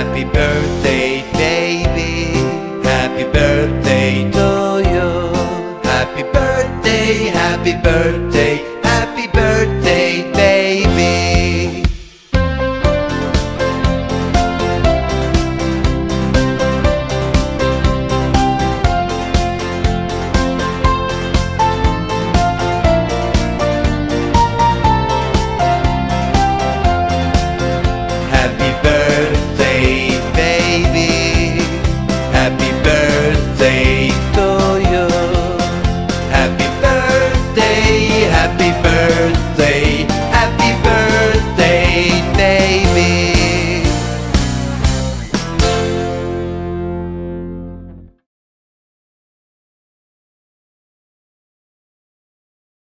Happy birthday, baby. Happy birthday to you. Happy birthday, happy birthday. they